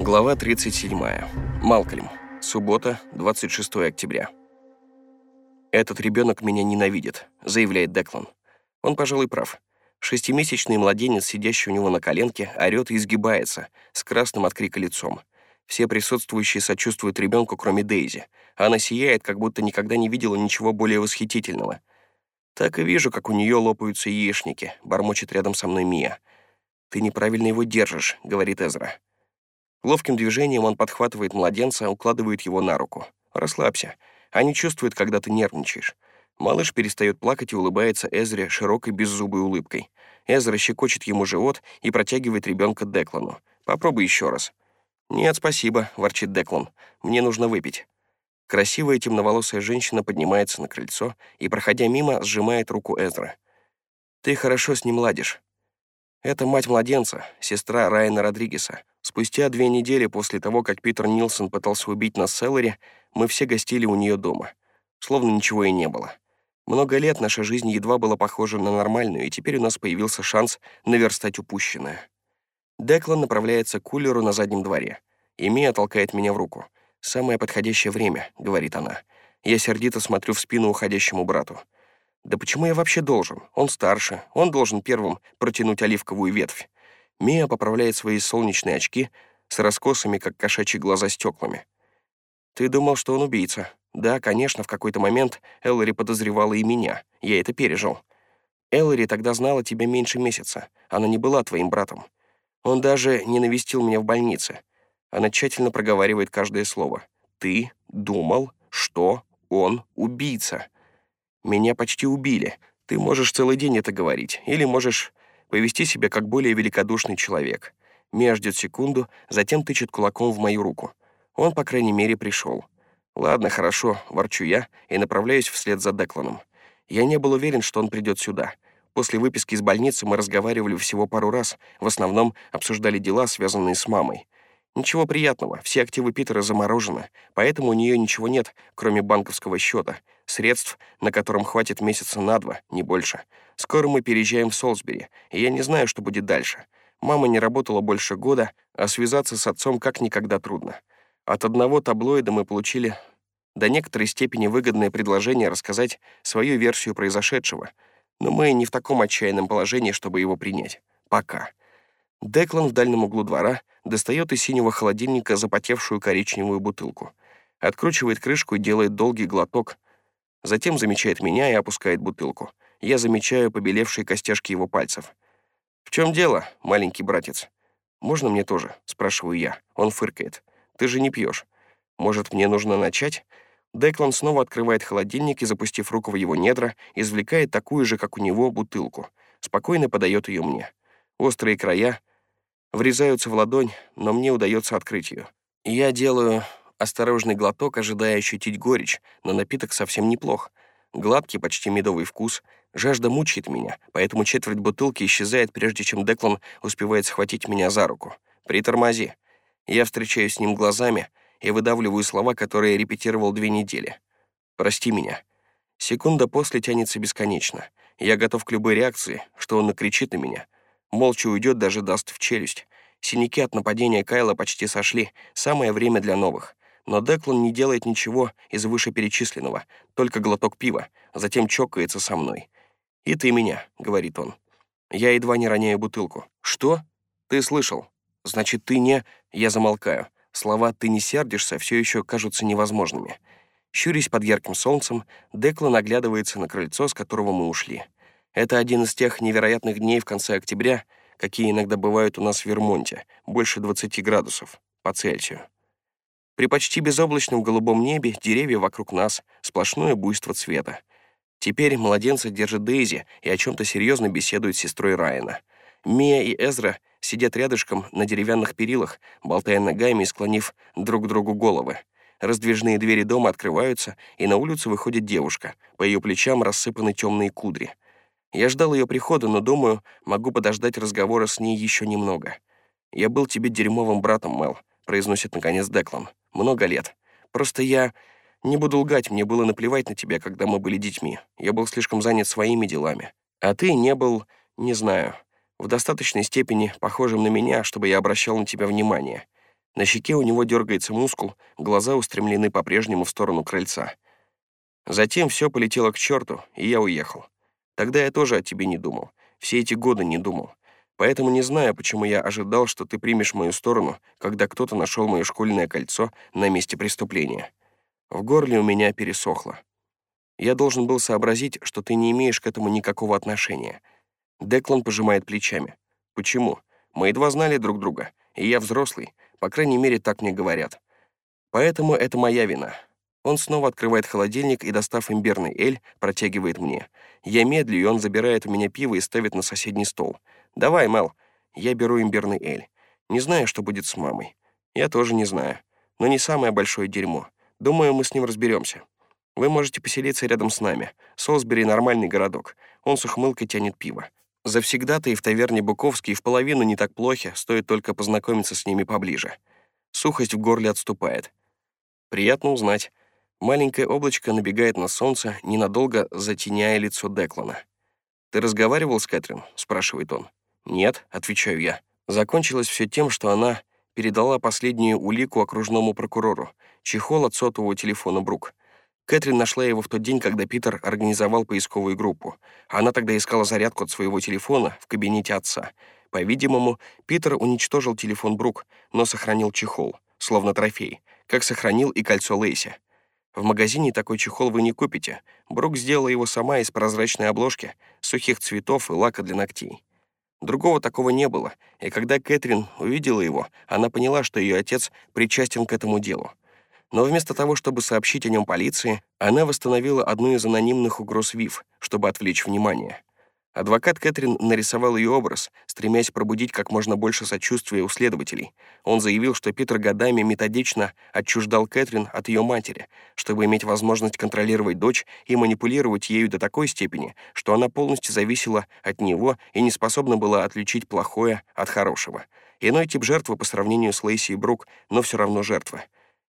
Глава 37. Малкольм. Суббота, 26 октября. «Этот ребенок меня ненавидит», — заявляет Деклан. Он, пожалуй, прав. Шестимесячный младенец, сидящий у него на коленке, орёт и изгибается, с красным от крика лицом. Все присутствующие сочувствуют ребенку, кроме Дейзи. Она сияет, как будто никогда не видела ничего более восхитительного. Так и вижу, как у нее лопаются яичники, бормочет рядом со мной Мия. «Ты неправильно его держишь», — говорит Эзра. Ловким движением он подхватывает младенца, укладывает его на руку. «Расслабься. Они чувствуют, когда ты нервничаешь». Малыш перестает плакать и улыбается Эзре широкой беззубой улыбкой. Эзра щекочет ему живот и протягивает ребенка Деклану. «Попробуй еще раз». «Нет, спасибо», — ворчит Деклан. «Мне нужно выпить». Красивая темноволосая женщина поднимается на крыльцо и, проходя мимо, сжимает руку Эзра. «Ты хорошо с ним ладишь». Это мать младенца, сестра Райана Родригеса. Спустя две недели после того, как Питер Нилсон пытался убить нас в Селлере, мы все гостили у нее дома. Словно ничего и не было. Много лет наша жизнь едва была похожа на нормальную, и теперь у нас появился шанс наверстать упущенное. Деклан направляется к кулеру на заднем дворе. И толкает меня в руку. «Самое подходящее время», — говорит она. Я сердито смотрю в спину уходящему брату. Да почему я вообще должен? Он старше, он должен первым протянуть оливковую ветвь. Мия поправляет свои солнечные очки с раскосами, как кошачьи глаза, стеклами. «Ты думал, что он убийца?» «Да, конечно, в какой-то момент Эллари подозревала и меня. Я это пережил. Эллари тогда знала тебя меньше месяца. Она не была твоим братом. Он даже не навестил меня в больнице. Она тщательно проговаривает каждое слово. «Ты думал, что он убийца?» Меня почти убили. Ты можешь целый день это говорить. Или можешь повести себя как более великодушный человек. Мия ждет секунду, затем тычет кулаком в мою руку. Он, по крайней мере, пришел. Ладно, хорошо, ворчу я и направляюсь вслед за Декланом. Я не был уверен, что он придет сюда. После выписки из больницы мы разговаривали всего пару раз, в основном обсуждали дела, связанные с мамой. Ничего приятного, все активы Питера заморожены, поэтому у нее ничего нет, кроме банковского счета, средств, на котором хватит месяца на два, не больше. Скоро мы переезжаем в Солсбери, и я не знаю, что будет дальше. Мама не работала больше года, а связаться с отцом как никогда трудно. От одного таблоида мы получили до некоторой степени выгодное предложение рассказать свою версию произошедшего, но мы не в таком отчаянном положении, чтобы его принять. Пока. Деклан в дальнем углу двора достает из синего холодильника запотевшую коричневую бутылку, откручивает крышку и делает долгий глоток, затем замечает меня и опускает бутылку. Я замечаю побелевшие костяшки его пальцев. «В чем дело, маленький братец?» «Можно мне тоже?» — спрашиваю я. Он фыркает. «Ты же не пьешь. Может, мне нужно начать?» Деклан снова открывает холодильник и, запустив руку в его недра, извлекает такую же, как у него, бутылку. Спокойно подает ее мне. Острые края врезаются в ладонь, но мне удается открыть ее. Я делаю осторожный глоток, ожидая ощутить горечь, но напиток совсем неплох. Гладкий, почти медовый вкус. Жажда мучает меня, поэтому четверть бутылки исчезает, прежде чем Деклан успевает схватить меня за руку. «Притормози». Я встречаюсь с ним глазами и выдавливаю слова, которые репетировал две недели. «Прости меня». Секунда после тянется бесконечно. Я готов к любой реакции, что он накричит на меня — Молча уйдет, даже даст в челюсть. Синяки от нападения Кайла почти сошли. Самое время для новых. Но Деклан не делает ничего из вышеперечисленного, только глоток пива, затем чокается со мной. «И ты меня», — говорит он. Я едва не роняю бутылку. «Что? Ты слышал? Значит, ты не...» Я замолкаю. Слова «ты не сердишься» все еще кажутся невозможными. Щурясь под ярким солнцем, Деклан оглядывается на крыльцо, с которого мы ушли. Это один из тех невероятных дней в конце октября, какие иногда бывают у нас в Вермонте, больше 20 градусов по Цельсию. При почти безоблачном голубом небе деревья вокруг нас, сплошное буйство цвета. Теперь младенца держит Дейзи и о чем-то серьезно беседует с сестрой Райана. Мия и Эзра сидят рядышком на деревянных перилах, болтая ногами и склонив друг к другу головы. Раздвижные двери дома открываются, и на улицу выходит девушка. По ее плечам рассыпаны темные кудри. Я ждал ее прихода, но, думаю, могу подождать разговора с ней еще немного. «Я был тебе дерьмовым братом, Мел», — произносит наконец Деклан. «Много лет. Просто я... Не буду лгать, мне было наплевать на тебя, когда мы были детьми. Я был слишком занят своими делами. А ты не был, не знаю, в достаточной степени похожим на меня, чтобы я обращал на тебя внимание. На щеке у него дергается мускул, глаза устремлены по-прежнему в сторону крыльца. Затем все полетело к черту, и я уехал. Тогда я тоже о тебе не думал. Все эти годы не думал. Поэтому не знаю, почему я ожидал, что ты примешь мою сторону, когда кто-то нашел мое школьное кольцо на месте преступления. В горле у меня пересохло. Я должен был сообразить, что ты не имеешь к этому никакого отношения. Деклан пожимает плечами. Почему? Мы едва знали друг друга, и я взрослый, по крайней мере, так мне говорят. Поэтому это моя вина. Он снова открывает холодильник и, достав имбирный эль, протягивает мне. Я медлю, и он забирает у меня пиво и ставит на соседний стол. «Давай, Мел». Я беру имбирный эль. Не знаю, что будет с мамой. Я тоже не знаю. Но не самое большое дерьмо. Думаю, мы с ним разберемся. Вы можете поселиться рядом с нами. Солсбери — нормальный городок. Он с ухмылкой тянет пиво. Завсегда-то и в таверне Буковский в половину не так плохи, стоит только познакомиться с ними поближе. Сухость в горле отступает. Приятно узнать. Маленькое облачко набегает на солнце, ненадолго затеняя лицо Деклана. «Ты разговаривал с Кэтрин?» — спрашивает он. «Нет», — отвечаю я. Закончилось все тем, что она передала последнюю улику окружному прокурору, чехол от сотового телефона Брук. Кэтрин нашла его в тот день, когда Питер организовал поисковую группу. Она тогда искала зарядку от своего телефона в кабинете отца. По-видимому, Питер уничтожил телефон Брук, но сохранил чехол, словно трофей, как сохранил и кольцо Лейси. В магазине такой чехол вы не купите. Брук сделала его сама из прозрачной обложки, сухих цветов и лака для ногтей. Другого такого не было, и когда Кэтрин увидела его, она поняла, что ее отец причастен к этому делу. Но вместо того, чтобы сообщить о нем полиции, она восстановила одну из анонимных угроз ВИФ, чтобы отвлечь внимание. Адвокат Кэтрин нарисовал ее образ, стремясь пробудить как можно больше сочувствия у следователей. Он заявил, что Питер годами методично отчуждал Кэтрин от ее матери, чтобы иметь возможность контролировать дочь и манипулировать ею до такой степени, что она полностью зависела от него и не способна была отличить плохое от хорошего. Иной тип жертвы по сравнению с Лейси и Брук, но все равно жертва.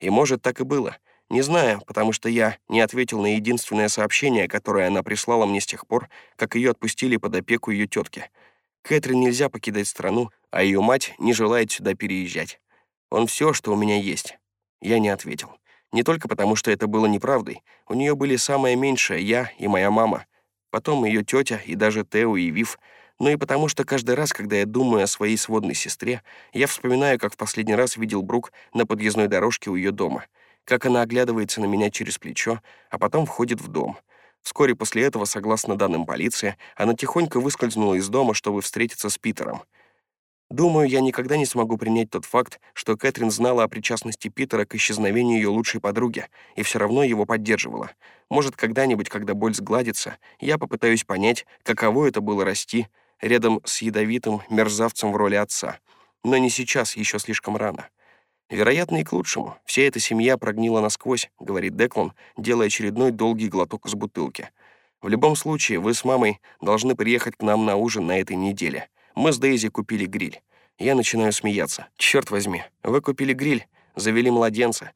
И может, так и было — не знаю, потому что я не ответил на единственное сообщение, которое она прислала мне с тех пор, как ее отпустили под опеку ее тетки. Кэтрин нельзя покидать страну, а ее мать не желает сюда переезжать. Он все, что у меня есть. Я не ответил. Не только потому, что это было неправдой. У нее были самое меньшее я и моя мама. Потом ее тетя и даже Тео и Вив. Но и потому, что каждый раз, когда я думаю о своей сводной сестре, я вспоминаю, как в последний раз видел Брук на подъездной дорожке у ее дома — как она оглядывается на меня через плечо, а потом входит в дом. Вскоре после этого, согласно данным полиции, она тихонько выскользнула из дома, чтобы встретиться с Питером. Думаю, я никогда не смогу принять тот факт, что Кэтрин знала о причастности Питера к исчезновению ее лучшей подруги и все равно его поддерживала. Может, когда-нибудь, когда боль сгладится, я попытаюсь понять, каково это было расти рядом с ядовитым мерзавцем в роли отца. Но не сейчас, еще слишком рано. Вероятно, и к лучшему. Вся эта семья прогнила насквозь, говорит Деклан, делая очередной долгий глоток из бутылки. В любом случае, вы с мамой должны приехать к нам на ужин на этой неделе. Мы с Дейзи купили гриль. Я начинаю смеяться. Черт возьми, вы купили гриль, завели младенца.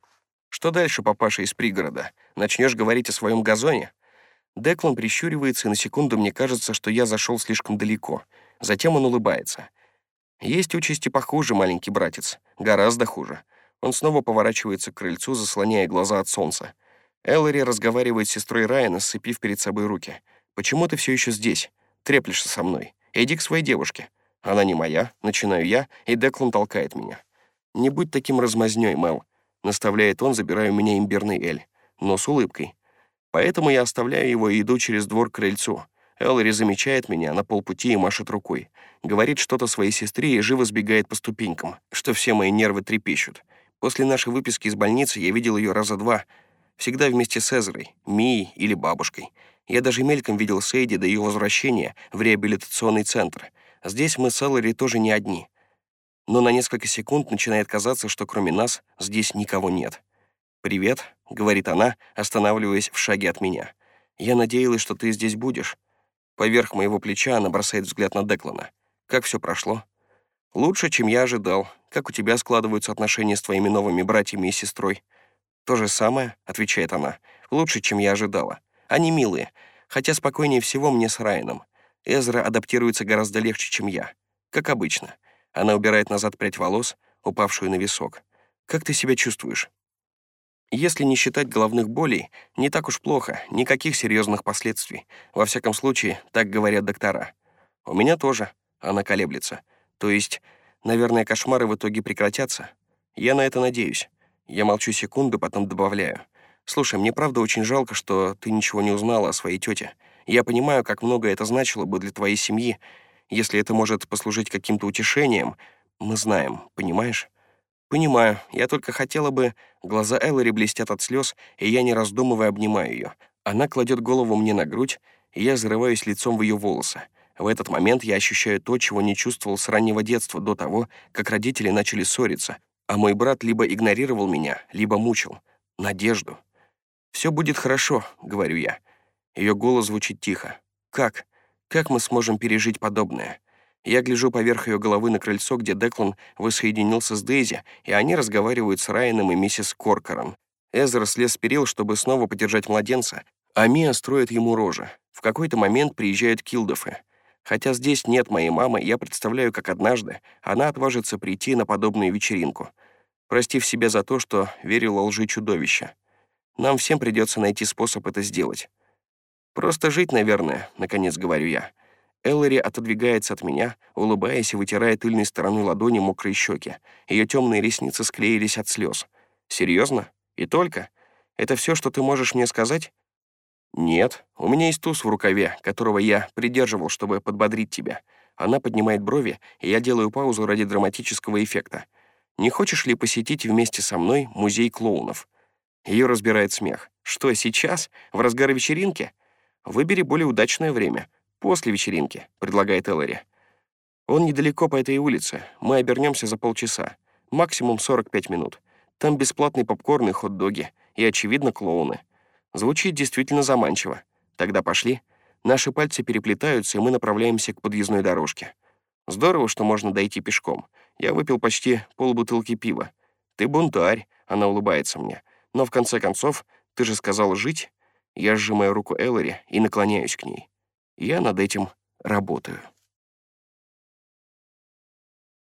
Что дальше, папаша из пригорода? Начнешь говорить о своем газоне? Деклан прищуривается, и на секунду мне кажется, что я зашел слишком далеко. Затем он улыбается. Есть участи похуже, маленький братец. Гораздо хуже. Он снова поворачивается к крыльцу, заслоняя глаза от солнца. Эллари разговаривает с сестрой Райана, сцепив перед собой руки. «Почему ты все еще здесь? Треплешься со мной. Иди к своей девушке». «Она не моя», — начинаю я, и Деклан толкает меня. «Не будь таким размазнёй, Мел», — наставляет он, забирая у меня имбирный эль, но с улыбкой. Поэтому я оставляю его и иду через двор к крыльцу. Эллари замечает меня на полпути и машет рукой. Говорит что-то своей сестре и живо сбегает по ступенькам, что все мои нервы трепещут. После нашей выписки из больницы я видел ее раза два. Всегда вместе с Эзерой, Мией или бабушкой. Я даже мельком видел Сейди до ее возвращения в реабилитационный центр. Здесь мы с Эллари тоже не одни. Но на несколько секунд начинает казаться, что кроме нас здесь никого нет. «Привет», — говорит она, останавливаясь в шаге от меня. «Я надеялась, что ты здесь будешь». Поверх моего плеча она бросает взгляд на Деклана. «Как все прошло?» «Лучше, чем я ожидал. Как у тебя складываются отношения с твоими новыми братьями и сестрой?» «То же самое», — отвечает она. «Лучше, чем я ожидала. Они милые, хотя спокойнее всего мне с Райаном. Эзра адаптируется гораздо легче, чем я. Как обычно. Она убирает назад прядь волос, упавшую на висок. Как ты себя чувствуешь?» Если не считать головных болей, не так уж плохо, никаких серьезных последствий. Во всяком случае, так говорят доктора. У меня тоже. Она колеблется. То есть, наверное, кошмары в итоге прекратятся? Я на это надеюсь. Я молчу секунду, потом добавляю. Слушай, мне правда очень жалко, что ты ничего не узнала о своей тете. Я понимаю, как много это значило бы для твоей семьи. Если это может послужить каким-то утешением, мы знаем, понимаешь? «Понимаю. Я только хотела бы...» Глаза Эллари блестят от слез, и я, не раздумывая, обнимаю ее. Она кладет голову мне на грудь, и я зарываюсь лицом в ее волосы. В этот момент я ощущаю то, чего не чувствовал с раннего детства, до того, как родители начали ссориться, а мой брат либо игнорировал меня, либо мучил. Надежду. «Все будет хорошо», — говорю я. Ее голос звучит тихо. «Как? Как мы сможем пережить подобное?» Я гляжу поверх ее головы на крыльцо, где Деклан воссоединился с Дейзи, и они разговаривают с Райаном и миссис Коркором. Эзра слез с перил, чтобы снова подержать младенца, а Мия строит ему рожи. В какой-то момент приезжают Килдофы. Хотя здесь нет моей мамы, я представляю, как однажды она отважится прийти на подобную вечеринку, простив себя за то, что верила лжи чудовища. Нам всем придется найти способ это сделать. «Просто жить, наверное», — наконец говорю я. Эллари отодвигается от меня, улыбаясь и вытирая тыльной стороной ладони мокрые щеки. Ее темные ресницы склеились от слез. «Серьезно? И только? Это все, что ты можешь мне сказать?» «Нет, у меня есть туз в рукаве, которого я придерживал, чтобы подбодрить тебя». Она поднимает брови, и я делаю паузу ради драматического эффекта. «Не хочешь ли посетить вместе со мной музей клоунов?» Ее разбирает смех. «Что, сейчас? В разгар вечеринки? Выбери более удачное время. «После вечеринки», — предлагает Эллари. «Он недалеко по этой улице. Мы обернемся за полчаса. Максимум 45 минут. Там бесплатный попкорн и хот-доги. И, очевидно, клоуны. Звучит действительно заманчиво. Тогда пошли. Наши пальцы переплетаются, и мы направляемся к подъездной дорожке. Здорово, что можно дойти пешком. Я выпил почти полбутылки пива. Ты бунтарь, она улыбается мне. Но в конце концов, ты же сказал жить. Я сжимаю руку Эллари и наклоняюсь к ней. Я над этим работаю.